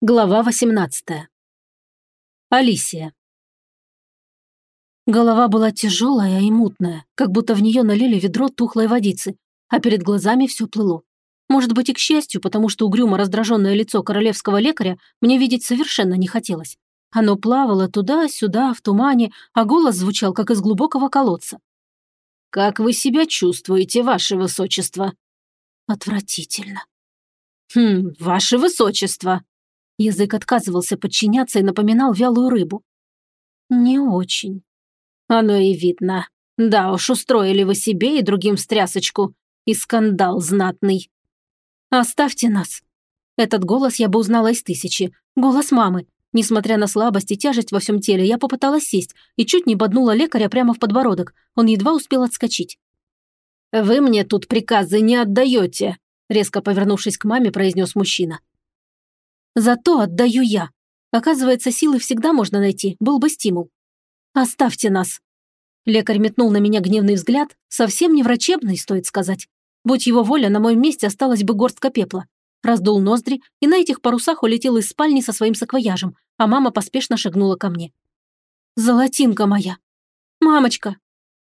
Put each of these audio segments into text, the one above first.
Глава 18. Алисия. Голова была тяжелая и мутная, как будто в нее налили ведро тухлой водицы, а перед глазами все плыло. Может быть и к счастью, потому что угрюмо раздраженное лицо королевского лекаря мне видеть совершенно не хотелось. Оно плавало туда-сюда, в тумане, а голос звучал, как из глубокого колодца. «Как вы себя чувствуете, ваше высочество?» «Отвратительно». «Хм, ваше высочество», Язык отказывался подчиняться и напоминал вялую рыбу. «Не очень». «Оно и видно. Да уж, устроили вы себе и другим встрясочку. И скандал знатный». «Оставьте нас». Этот голос я бы узнала из тысячи. Голос мамы. Несмотря на слабость и тяжесть во всем теле, я попыталась сесть и чуть не боднула лекаря прямо в подбородок. Он едва успел отскочить. «Вы мне тут приказы не отдаете», резко повернувшись к маме, произнес мужчина. Зато отдаю я. Оказывается, силы всегда можно найти, был бы стимул. Оставьте нас. Лекарь метнул на меня гневный взгляд, совсем не врачебный, стоит сказать. Будь его воля, на моем месте осталась бы горстка пепла. Раздул ноздри и на этих парусах улетел из спальни со своим саквояжем, а мама поспешно шагнула ко мне. «Золотинка моя! Мамочка!»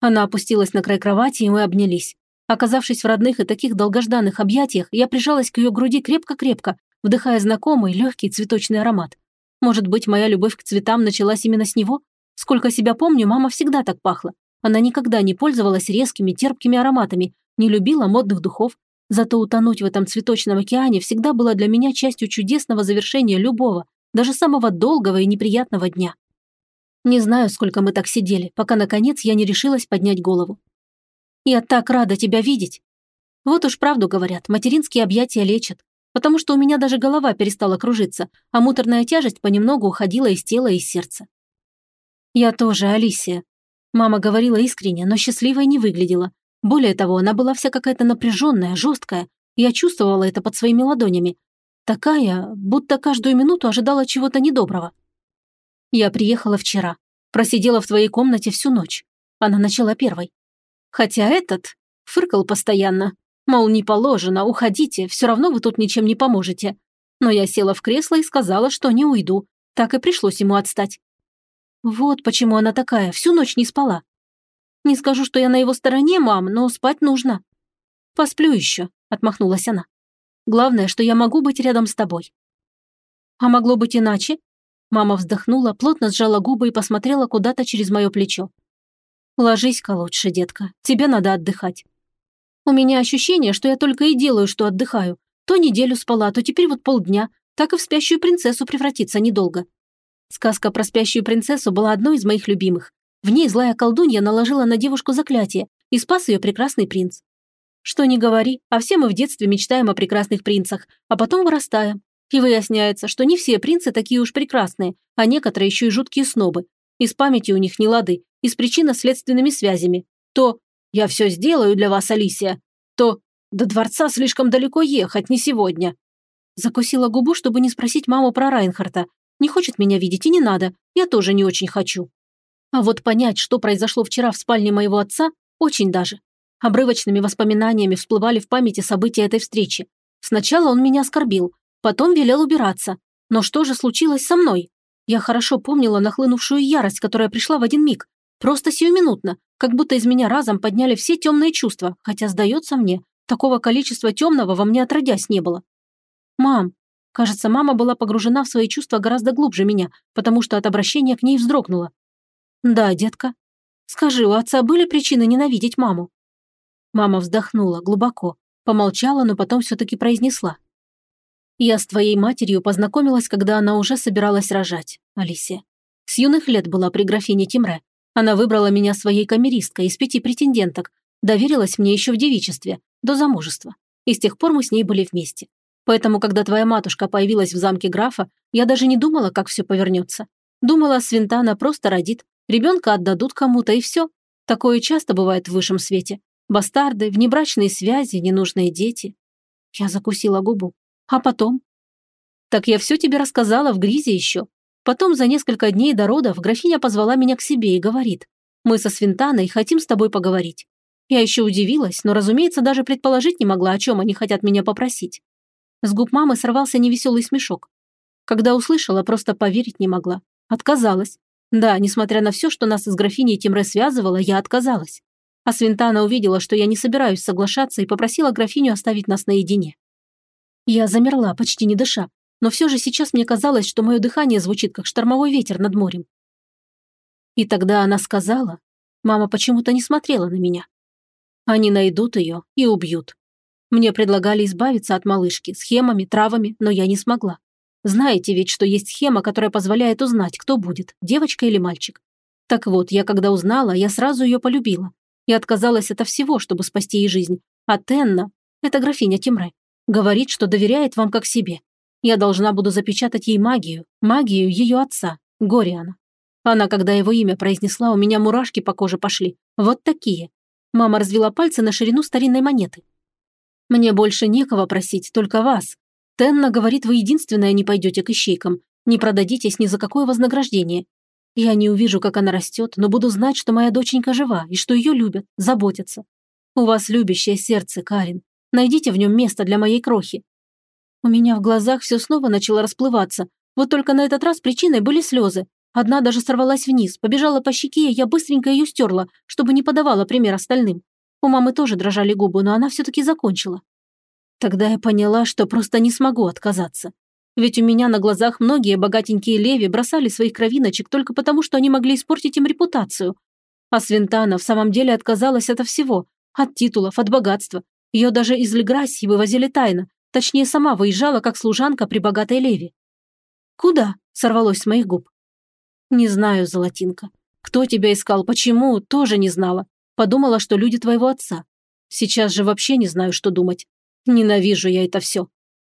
Она опустилась на край кровати, и мы обнялись. Оказавшись в родных и таких долгожданных объятиях, я прижалась к ее груди крепко-крепко вдыхая знакомый легкий цветочный аромат. Может быть, моя любовь к цветам началась именно с него? Сколько себя помню, мама всегда так пахла. Она никогда не пользовалась резкими, терпкими ароматами, не любила модных духов. Зато утонуть в этом цветочном океане всегда было для меня частью чудесного завершения любого, даже самого долгого и неприятного дня. Не знаю, сколько мы так сидели, пока, наконец, я не решилась поднять голову. «Я так рада тебя видеть!» Вот уж правду говорят, материнские объятия лечат потому что у меня даже голова перестала кружиться, а муторная тяжесть понемногу уходила из тела и сердца. «Я тоже, Алисия». Мама говорила искренне, но счастливой не выглядела. Более того, она была вся какая-то напряженная, жесткая. Я чувствовала это под своими ладонями. Такая, будто каждую минуту ожидала чего-то недоброго. Я приехала вчера. Просидела в твоей комнате всю ночь. Она начала первой. Хотя этот фыркал постоянно, Мол, не положено, уходите, все равно вы тут ничем не поможете. Но я села в кресло и сказала, что не уйду. Так и пришлось ему отстать. Вот почему она такая, всю ночь не спала. Не скажу, что я на его стороне, мам, но спать нужно. Посплю еще, отмахнулась она. Главное, что я могу быть рядом с тобой. А могло быть иначе? Мама вздохнула, плотно сжала губы и посмотрела куда-то через мое плечо. Ложись-ка лучше, детка, тебе надо отдыхать. У меня ощущение, что я только и делаю, что отдыхаю. То неделю спала, то теперь вот полдня. Так и в спящую принцессу превратиться недолго. Сказка про спящую принцессу была одной из моих любимых. В ней злая колдунья наложила на девушку заклятие, и спас ее прекрасный принц. Что ни говори, а все мы в детстве мечтаем о прекрасных принцах, а потом вырастаем. И выясняется, что не все принцы такие уж прекрасные, а некоторые еще и жуткие снобы. И с памятью у них не лады, и с причинно-следственными связями. То «Я все сделаю для вас, Алисия», то «До дворца слишком далеко ехать, не сегодня». Закусила губу, чтобы не спросить маму про Райнхарта. Не хочет меня видеть и не надо, я тоже не очень хочу. А вот понять, что произошло вчера в спальне моего отца, очень даже. Обрывочными воспоминаниями всплывали в памяти события этой встречи. Сначала он меня оскорбил, потом велел убираться. Но что же случилось со мной? Я хорошо помнила нахлынувшую ярость, которая пришла в один миг. Просто сиюминутно, как будто из меня разом подняли все темные чувства, хотя, сдается мне, такого количества темного во мне отродясь не было. «Мам!» Кажется, мама была погружена в свои чувства гораздо глубже меня, потому что от обращения к ней вздрогнула. «Да, детка. Скажи, у отца были причины ненавидеть маму?» Мама вздохнула глубоко, помолчала, но потом все-таки произнесла. «Я с твоей матерью познакомилась, когда она уже собиралась рожать, Алисия. С юных лет была при графине Тимре. Она выбрала меня своей камеристкой из пяти претенденток, доверилась мне еще в девичестве, до замужества. И с тех пор мы с ней были вместе. Поэтому, когда твоя матушка появилась в замке графа, я даже не думала, как все повернется. Думала, Свинтана просто родит, ребенка отдадут кому-то и все. Такое часто бывает в высшем свете. Бастарды, внебрачные связи, ненужные дети. Я закусила губу. А потом? Так я все тебе рассказала в гризе еще. Потом за несколько дней до родов графиня позвала меня к себе и говорит, «Мы со Свинтаной хотим с тобой поговорить». Я еще удивилась, но, разумеется, даже предположить не могла, о чем они хотят меня попросить. С губ мамы сорвался невеселый смешок. Когда услышала, просто поверить не могла. Отказалась. Да, несмотря на все, что нас с графиней Тимре связывало, я отказалась. А Свинтана увидела, что я не собираюсь соглашаться и попросила графиню оставить нас наедине. Я замерла, почти не дыша, но все же сейчас мне казалось, что мое дыхание звучит, как штормовой ветер над морем. И тогда она сказала, мама почему-то не смотрела на меня. Они найдут ее и убьют. Мне предлагали избавиться от малышки схемами, травами, но я не смогла. Знаете ведь, что есть схема, которая позволяет узнать, кто будет, девочка или мальчик. Так вот, я когда узнала, я сразу ее полюбила. И отказалась от всего, чтобы спасти ей жизнь. А Тенна, это графиня Тимре, говорит, что доверяет вам как себе. Я должна буду запечатать ей магию, магию ее отца, Гориана. Она, когда его имя произнесла, у меня мурашки по коже пошли. Вот такие. Мама развела пальцы на ширину старинной монеты. Мне больше некого просить, только вас. Тенна говорит, вы единственная не пойдете к ищейкам, не продадитесь ни за какое вознаграждение. Я не увижу, как она растет, но буду знать, что моя доченька жива и что ее любят, заботятся. У вас любящее сердце, Карин. Найдите в нем место для моей крохи. У меня в глазах все снова начало расплываться. Вот только на этот раз причиной были слезы. Одна даже сорвалась вниз, побежала по щеке, и я быстренько ее стерла, чтобы не подавала пример остальным. У мамы тоже дрожали губы, но она все-таки закончила. Тогда я поняла, что просто не смогу отказаться. Ведь у меня на глазах многие богатенькие леви бросали своих кровиночек только потому, что они могли испортить им репутацию. А Свинтана в самом деле отказалась от всего. От титулов, от богатства. Ее даже из Леграсси вывозили тайно. Точнее, сама выезжала как служанка при богатой леви. «Куда?» – сорвалось с моих губ. «Не знаю, Золотинка. Кто тебя искал, почему, тоже не знала. Подумала, что люди твоего отца. Сейчас же вообще не знаю, что думать. Ненавижу я это все.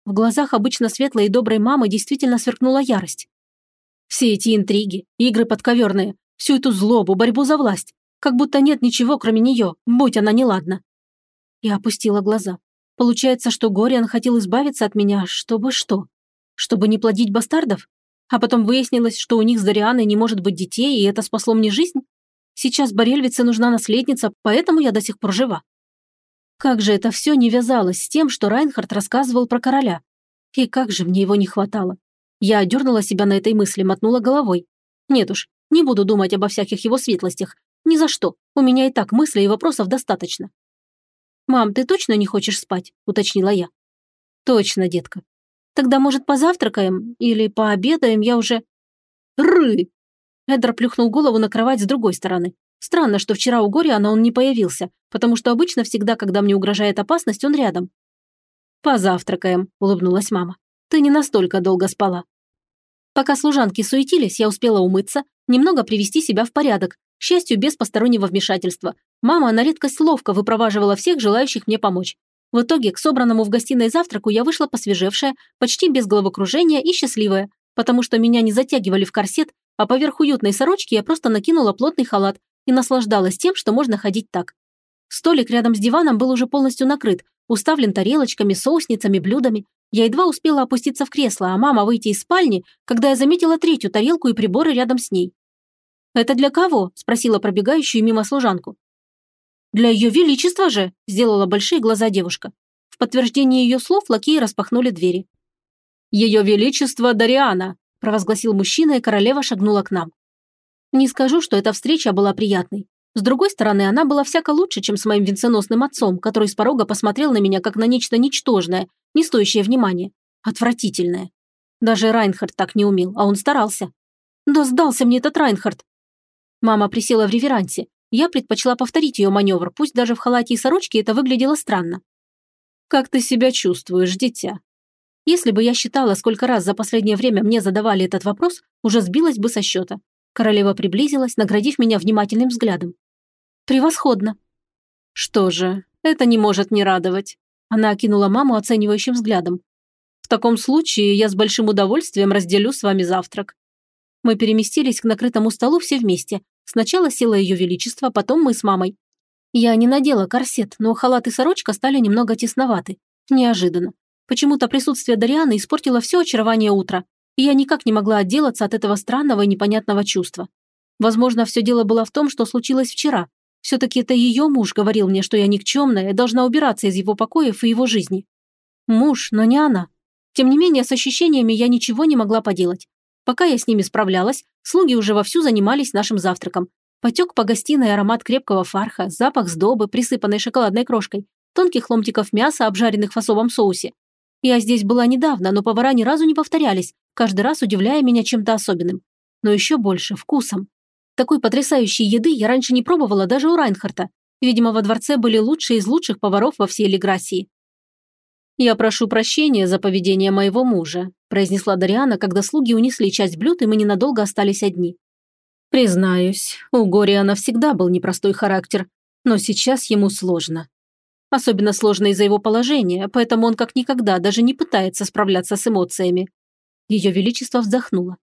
В глазах обычно светлой и доброй мамы действительно сверкнула ярость. Все эти интриги, игры подковерные, всю эту злобу, борьбу за власть. Как будто нет ничего, кроме нее, будь она неладна. Я опустила глаза. Получается, что Гориан хотел избавиться от меня, чтобы что? Чтобы не плодить бастардов? А потом выяснилось, что у них с Дарианой не может быть детей, и это спасло мне жизнь? Сейчас Борельвице нужна наследница, поэтому я до сих пор жива. Как же это все не вязалось с тем, что Райнхард рассказывал про короля? И как же мне его не хватало? Я одернула себя на этой мысли, мотнула головой. Нет уж, не буду думать обо всяких его светлостях. Ни за что. У меня и так мыслей и вопросов достаточно. «Мам, ты точно не хочешь спать?» – уточнила я. «Точно, детка. Тогда, может, позавтракаем? Или пообедаем? Я уже...» «Ры!» Эдр плюхнул голову на кровать с другой стороны. Странно, что вчера у Гориана он не появился, потому что обычно всегда, когда мне угрожает опасность, он рядом. «Позавтракаем», – улыбнулась мама. «Ты не настолько долго спала». Пока служанки суетились, я успела умыться, немного привести себя в порядок, к счастью, без постороннего вмешательства. Мама на редкость ловко выпроваживала всех желающих мне помочь. В итоге к собранному в гостиной завтраку я вышла посвежевшая, почти без головокружения и счастливая, потому что меня не затягивали в корсет, а поверх уютной сорочки я просто накинула плотный халат, и наслаждалась тем, что можно ходить так. Столик рядом с диваном был уже полностью накрыт, уставлен тарелочками, соусницами, блюдами. Я едва успела опуститься в кресло, а мама выйти из спальни, когда я заметила третью тарелку и приборы рядом с ней. «Это для кого?» – спросила пробегающую мимо служанку. «Для ее величества же!» – сделала большие глаза девушка. В подтверждение ее слов лакеи распахнули двери. «Ее величество Дариана!» – провозгласил мужчина, и королева шагнула к нам. Не скажу, что эта встреча была приятной. С другой стороны, она была всяко лучше, чем с моим венценосным отцом, который с порога посмотрел на меня как на нечто ничтожное, не стоящее внимания. Отвратительное. Даже Райнхард так не умел, а он старался. Да сдался мне этот Райнхард. Мама присела в реверансе. Я предпочла повторить ее маневр, пусть даже в халате и сорочке это выглядело странно. «Как ты себя чувствуешь, дитя?» Если бы я считала, сколько раз за последнее время мне задавали этот вопрос, уже сбилась бы со счета. Королева приблизилась, наградив меня внимательным взглядом. «Превосходно!» «Что же, это не может не радовать!» Она окинула маму оценивающим взглядом. «В таком случае я с большим удовольствием разделю с вами завтрак». Мы переместились к накрытому столу все вместе. Сначала села ее величество, потом мы с мамой. Я не надела корсет, но халат и сорочка стали немного тесноваты. Неожиданно. Почему-то присутствие Дарианы испортило все очарование утра и я никак не могла отделаться от этого странного и непонятного чувства. Возможно, все дело было в том, что случилось вчера. Все-таки это ее муж говорил мне, что я никчемная и должна убираться из его покоев и его жизни. Муж, но не она. Тем не менее, с ощущениями я ничего не могла поделать. Пока я с ними справлялась, слуги уже вовсю занимались нашим завтраком. Потек по гостиной аромат крепкого фарха, запах сдобы, присыпанной шоколадной крошкой, тонких ломтиков мяса, обжаренных в особом соусе. Я здесь была недавно, но повара ни разу не повторялись, каждый раз удивляя меня чем-то особенным. Но еще больше – вкусом. Такой потрясающей еды я раньше не пробовала даже у Райнхарта. Видимо, во дворце были лучшие из лучших поваров во всей Леграсии. «Я прошу прощения за поведение моего мужа», произнесла Дариана, когда слуги унесли часть блюд, и мы ненадолго остались одни. «Признаюсь, у Гориана всегда был непростой характер, но сейчас ему сложно. Особенно сложно из-за его положения, поэтому он как никогда даже не пытается справляться с эмоциями. Ее Величество вздохнуло.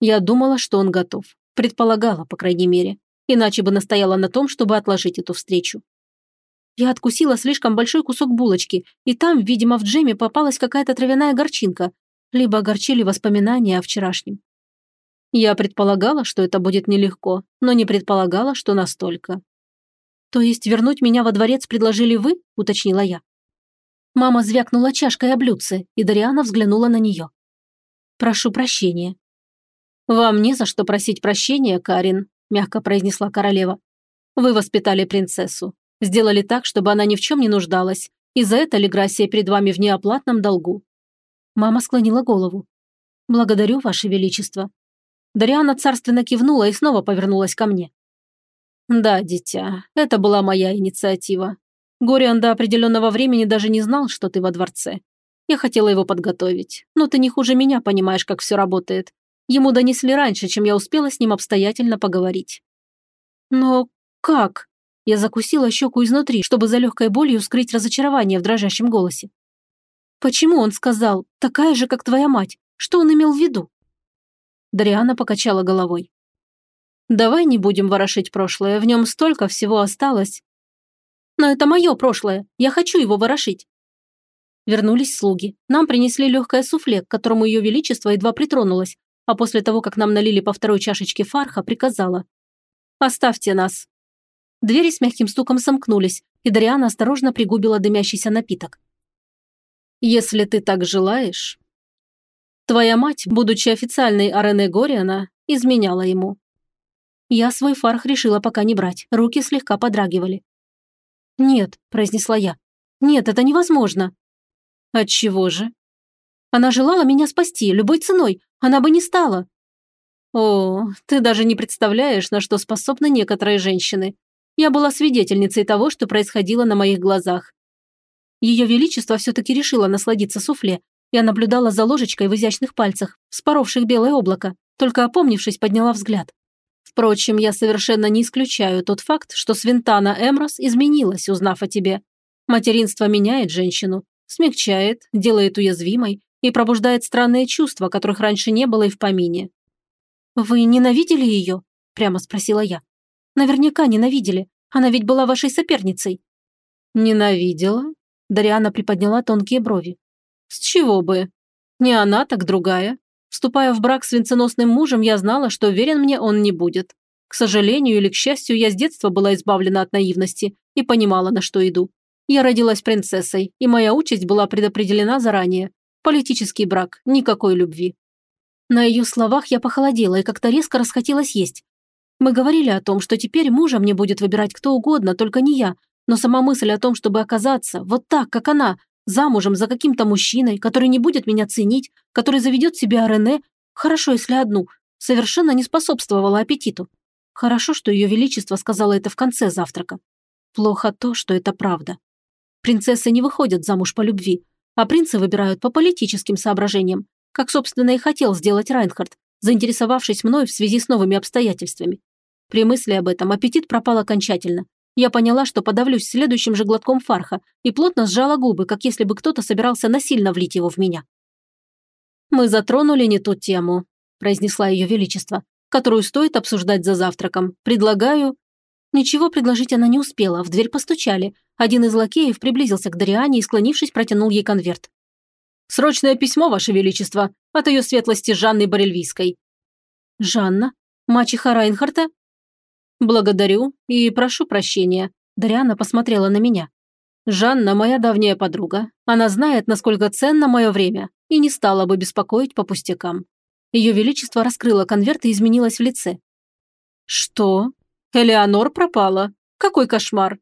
Я думала, что он готов. Предполагала, по крайней мере. Иначе бы настояла на том, чтобы отложить эту встречу. Я откусила слишком большой кусок булочки, и там, видимо, в джеме попалась какая-то травяная горчинка, либо огорчили воспоминания о вчерашнем. Я предполагала, что это будет нелегко, но не предполагала, что настолько. «То есть вернуть меня во дворец предложили вы?» – уточнила я. Мама звякнула чашкой о блюдце, и Дариана взглянула на нее. «Прошу прощения». «Вам не за что просить прощения, Карин», – мягко произнесла королева. «Вы воспитали принцессу. Сделали так, чтобы она ни в чем не нуждалась, и за это Леграсия перед вами в неоплатном долгу». Мама склонила голову. «Благодарю, Ваше Величество». Дариана царственно кивнула и снова повернулась ко мне. «Да, дитя, это была моя инициатива. Гориан до определенного времени даже не знал, что ты во дворце. Я хотела его подготовить, но ты не хуже меня понимаешь, как все работает. Ему донесли раньше, чем я успела с ним обстоятельно поговорить». «Но как?» Я закусила щеку изнутри, чтобы за легкой болью скрыть разочарование в дрожащем голосе. «Почему он сказал, такая же, как твоя мать? Что он имел в виду?» Дариана покачала головой. «Давай не будем ворошить прошлое, в нем столько всего осталось». «Но это мое прошлое, я хочу его ворошить». Вернулись слуги. Нам принесли легкое суфле, к которому ее величество едва притронулось, а после того, как нам налили по второй чашечке фарха, приказала. «Оставьте нас, Двери с мягким стуком сомкнулись, и Дариана осторожно пригубила дымящийся напиток. «Если ты так желаешь...» Твоя мать, будучи официальной Арене Гориана, изменяла ему. Я свой фарх решила пока не брать, руки слегка подрагивали. «Нет», – произнесла я. «Нет, это невозможно». «Отчего же?» «Она желала меня спасти, любой ценой, она бы не стала». «О, ты даже не представляешь, на что способны некоторые женщины. Я была свидетельницей того, что происходило на моих глазах. Ее Величество все-таки решило насладиться суфле. Я наблюдала за ложечкой в изящных пальцах, вспоровших белое облако, только опомнившись, подняла взгляд. Впрочем, я совершенно не исключаю тот факт, что Свинтана Эмрос изменилась, узнав о тебе. Материнство меняет женщину, смягчает, делает уязвимой и пробуждает странные чувства, которых раньше не было и в помине. «Вы ненавидели ее?» – прямо спросила я. Наверняка ненавидели. Она ведь была вашей соперницей». «Ненавидела?» Дариана приподняла тонкие брови. «С чего бы? Не она, так другая. Вступая в брак с венценосным мужем, я знала, что верен мне он не будет. К сожалению или к счастью, я с детства была избавлена от наивности и понимала, на что иду. Я родилась принцессой, и моя участь была предопределена заранее. Политический брак, никакой любви. На ее словах я похолодела и как-то резко расхотелось есть. Мы говорили о том, что теперь мужа мне будет выбирать кто угодно, только не я. Но сама мысль о том, чтобы оказаться вот так, как она, замужем за каким-то мужчиной, который не будет меня ценить, который заведет себе Рене, хорошо, если одну, совершенно не способствовала аппетиту. Хорошо, что ее величество сказала это в конце завтрака. Плохо то, что это правда. Принцессы не выходят замуж по любви, а принцы выбирают по политическим соображениям, как, собственно, и хотел сделать Райнхард, заинтересовавшись мной в связи с новыми обстоятельствами. При мысли об этом аппетит пропал окончательно. Я поняла, что подавлюсь следующим же глотком фарха и плотно сжала губы, как если бы кто-то собирался насильно влить его в меня. «Мы затронули не ту тему», – произнесла ее величество, «которую стоит обсуждать за завтраком. Предлагаю...» Ничего предложить она не успела, в дверь постучали. Один из лакеев приблизился к Дариане и, склонившись, протянул ей конверт. «Срочное письмо, Ваше Величество, от ее светлости Жанны Барельвийской». «Жанна? Мачеха Райнхарта?» «Благодарю и прошу прощения». Дариана посмотрела на меня. «Жанна – моя давняя подруга. Она знает, насколько ценно мое время, и не стала бы беспокоить по пустякам. Ее Величество раскрыло конверт и изменилось в лице. «Что? Элеонор пропала? Какой кошмар!»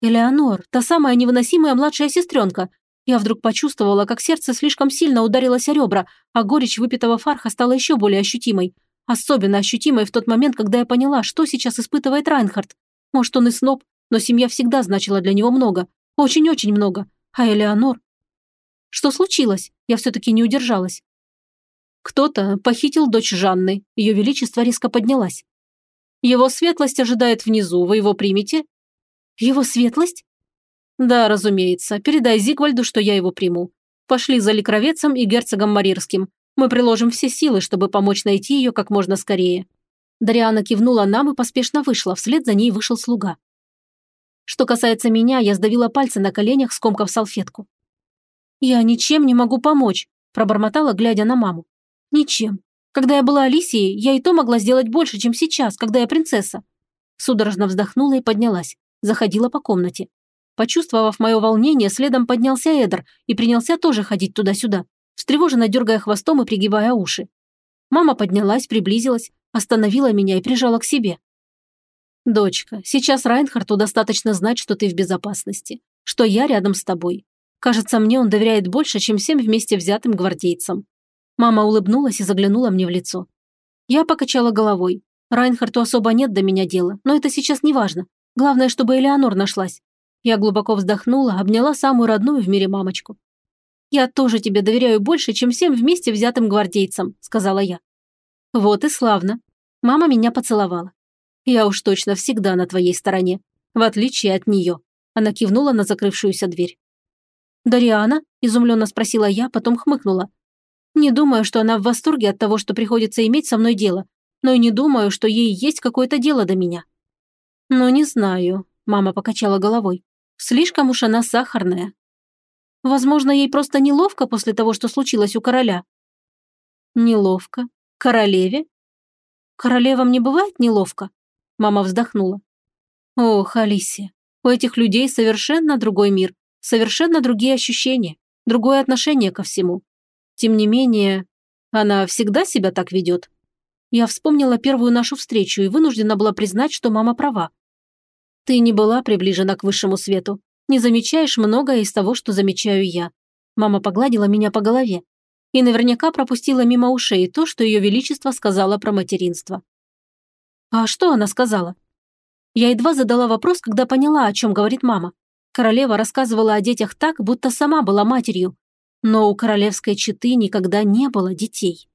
«Элеонор, та самая невыносимая младшая сестренка. Я вдруг почувствовала, как сердце слишком сильно ударилось о ребра, а горечь выпитого фарха стала еще более ощутимой. Особенно ощутимой в тот момент, когда я поняла, что сейчас испытывает Райнхард. Может, он и сноб, но семья всегда значила для него много. Очень-очень много. А Элеонор... Что случилось? Я все-таки не удержалась. Кто-то похитил дочь Жанны. Ее величество резко поднялась. Его светлость ожидает внизу. Вы его примете? Его светлость? Да, разумеется. Передай Зигвальду, что я его приму. Пошли за Ликровецем и герцогом Марирским. Мы приложим все силы, чтобы помочь найти ее как можно скорее. Дариана кивнула нам и поспешно вышла, вслед за ней вышел слуга. Что касается меня, я сдавила пальцы на коленях, скомкав салфетку. «Я ничем не могу помочь», – пробормотала, глядя на маму. Ничем. Когда я была Алисией, я и то могла сделать больше, чем сейчас, когда я принцесса. Судорожно вздохнула и поднялась. Заходила по комнате. Почувствовав мое волнение, следом поднялся Эдер и принялся тоже ходить туда-сюда, встревоженно дергая хвостом и пригибая уши. Мама поднялась, приблизилась, остановила меня и прижала к себе. «Дочка, сейчас Райнхарту достаточно знать, что ты в безопасности, что я рядом с тобой. Кажется, мне он доверяет больше, чем всем вместе взятым гвардейцам. Мама улыбнулась и заглянула мне в лицо. Я покачала головой. Райнхарту особо нет до меня дела, но это сейчас не важно. Главное, чтобы Элеонор нашлась. Я глубоко вздохнула, обняла самую родную в мире мамочку. «Я тоже тебе доверяю больше, чем всем вместе взятым гвардейцам», – сказала я. «Вот и славно». Мама меня поцеловала. «Я уж точно всегда на твоей стороне, в отличие от нее». Она кивнула на закрывшуюся дверь. «Дариана?» – изумленно спросила я, потом хмыкнула, не думаю, что она в восторге от того, что приходится иметь со мной дело, но и не думаю, что ей есть какое-то дело до меня. Ну, не знаю, мама покачала головой. Слишком уж она сахарная. Возможно, ей просто неловко после того, что случилось у короля. Неловко? Королеве? Королевам не бывает неловко? Мама вздохнула. Ох, Алисия, у этих людей совершенно другой мир, совершенно другие ощущения, другое отношение ко всему. Тем не менее, она всегда себя так ведет. Я вспомнила первую нашу встречу и вынуждена была признать, что мама права. Ты не была приближена к высшему свету. Не замечаешь многое из того, что замечаю я. Мама погладила меня по голове. И наверняка пропустила мимо ушей то, что ее величество сказала про материнство. А что она сказала? Я едва задала вопрос, когда поняла, о чем говорит мама. Королева рассказывала о детях так, будто сама была матерью, но у королевской четы никогда не было детей.